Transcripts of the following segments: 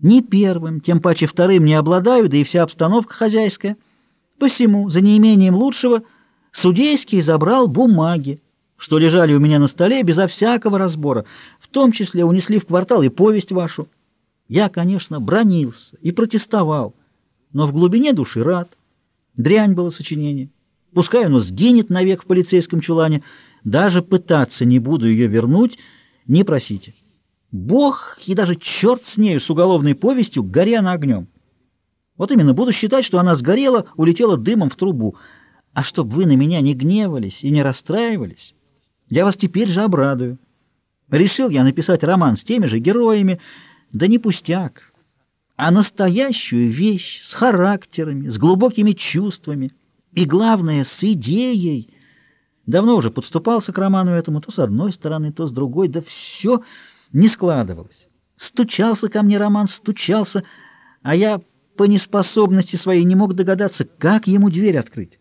Ни первым, тем паче вторым не обладаю, да и вся обстановка хозяйская. Посему, за неимением лучшего, судейский забрал бумаги, что лежали у меня на столе безо всякого разбора, в том числе унесли в квартал и повесть вашу. Я, конечно, бронился и протестовал, но в глубине души рад. Дрянь было сочинение. Пускай оно сгинет навек в полицейском чулане, даже пытаться не буду ее вернуть, не просите. Бог и даже черт с нею, с уголовной повестью, горя на огнем. Вот именно буду считать, что она сгорела, улетела дымом в трубу. А чтобы вы на меня не гневались и не расстраивались, я вас теперь же обрадую. Решил я написать роман с теми же героями, да не пустяк, а настоящую вещь с характерами, с глубокими чувствами и, главное, с идеей. Давно уже подступался к роману этому, то с одной стороны, то с другой, да все не складывалось. Стучался ко мне роман, стучался, а я по неспособности своей не мог догадаться, как ему дверь открыть.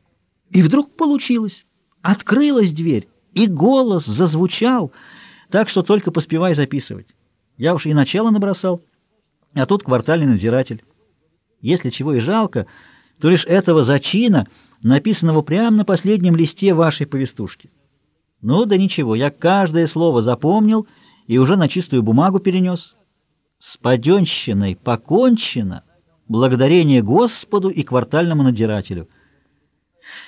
И вдруг получилось. Открылась дверь, и голос зазвучал, так что только поспевай записывать. Я уж и начало набросал, а тут квартальный надзиратель. Если чего и жалко, то лишь этого зачина, написанного прямо на последнем листе вашей повестушки. Ну да ничего, я каждое слово запомнил и уже на чистую бумагу перенес. С паденщиной покончено, благодарение Господу и квартальному надзирателю.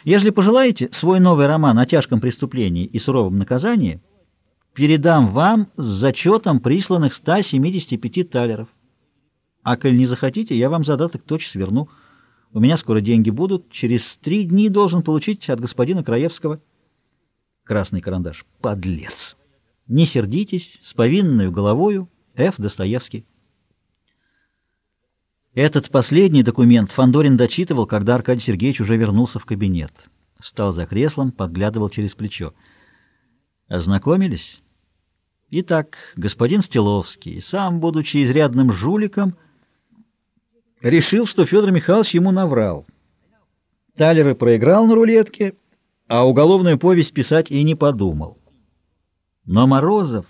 Если пожелаете, свой новый роман о тяжком преступлении и суровом наказании передам вам с зачетом присланных 175 талеров. А коль не захотите, я вам задаток точь сверну. У меня скоро деньги будут. Через три дни должен получить от господина Краевского. Красный карандаш. Подлец! Не сердитесь, с повинною головою, Ф. Достоевский. Этот последний документ Фандорин дочитывал, когда Аркадий Сергеевич уже вернулся в кабинет. Встал за креслом, подглядывал через плечо. Ознакомились? Итак, господин Стеловский, сам, будучи изрядным жуликом, решил, что Федор Михайлович ему наврал. Талеры проиграл на рулетке, а уголовную повесть писать и не подумал. Но Морозов,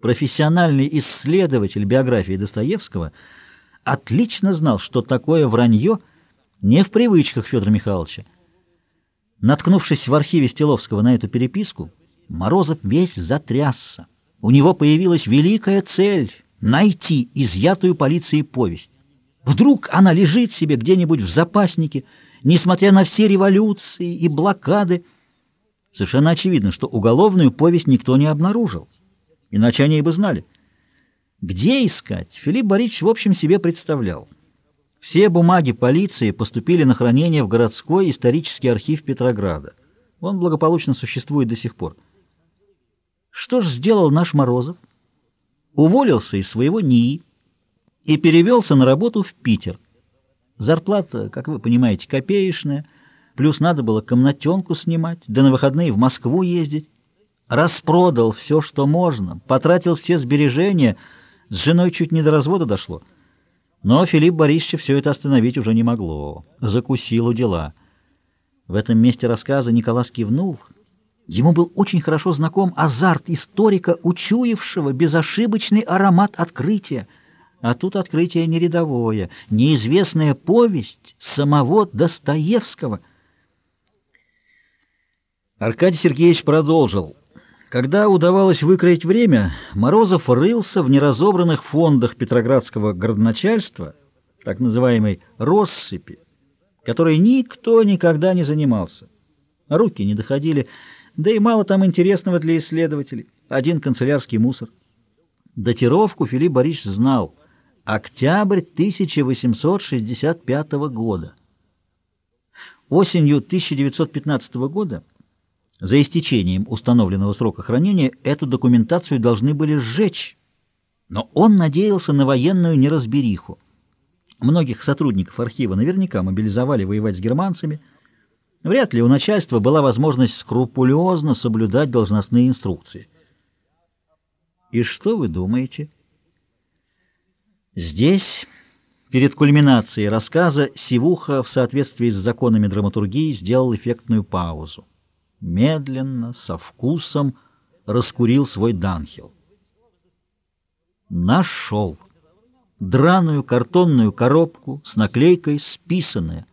профессиональный исследователь биографии Достоевского, отлично знал, что такое вранье не в привычках Федора Михайловича. Наткнувшись в архиве Стеловского на эту переписку, Морозов весь затрясся. У него появилась великая цель — найти изъятую полицией повесть. Вдруг она лежит себе где-нибудь в запаснике, несмотря на все революции и блокады. Совершенно очевидно, что уголовную повесть никто не обнаружил, иначе они бы знали. Где искать, Филипп Борисович в общем себе представлял. Все бумаги полиции поступили на хранение в городской исторический архив Петрограда. Он благополучно существует до сих пор. Что ж сделал наш Морозов? Уволился из своего НИИ и перевелся на работу в Питер. Зарплата, как вы понимаете, копеечная, плюс надо было комнатенку снимать, да на выходные в Москву ездить. Распродал все, что можно, потратил все сбережения, с женой чуть не до развода дошло. Но Филипп Борисович все это остановить уже не могло, закусил у дела. В этом месте рассказа Николас кивнул. Ему был очень хорошо знаком азарт историка, учуявшего безошибочный аромат открытия — а тут открытие не рядовое, неизвестная повесть самого Достоевского. Аркадий Сергеевич продолжил. Когда удавалось выкроить время, Морозов рылся в неразобранных фондах Петроградского городначальства, так называемой «россыпи», которой никто никогда не занимался. Руки не доходили, да и мало там интересного для исследователей. Один канцелярский мусор. Датировку Филипп Борисович знал — Октябрь 1865 года. Осенью 1915 года, за истечением установленного срока хранения, эту документацию должны были сжечь, но он надеялся на военную неразбериху. Многих сотрудников архива наверняка мобилизовали воевать с германцами. Вряд ли у начальства была возможность скрупулезно соблюдать должностные инструкции. И что вы думаете? Здесь, перед кульминацией рассказа, Сивуха в соответствии с законами драматургии сделал эффектную паузу. Медленно, со вкусом раскурил свой данхил. Нашел. драную картонную коробку с наклейкой «Списанная».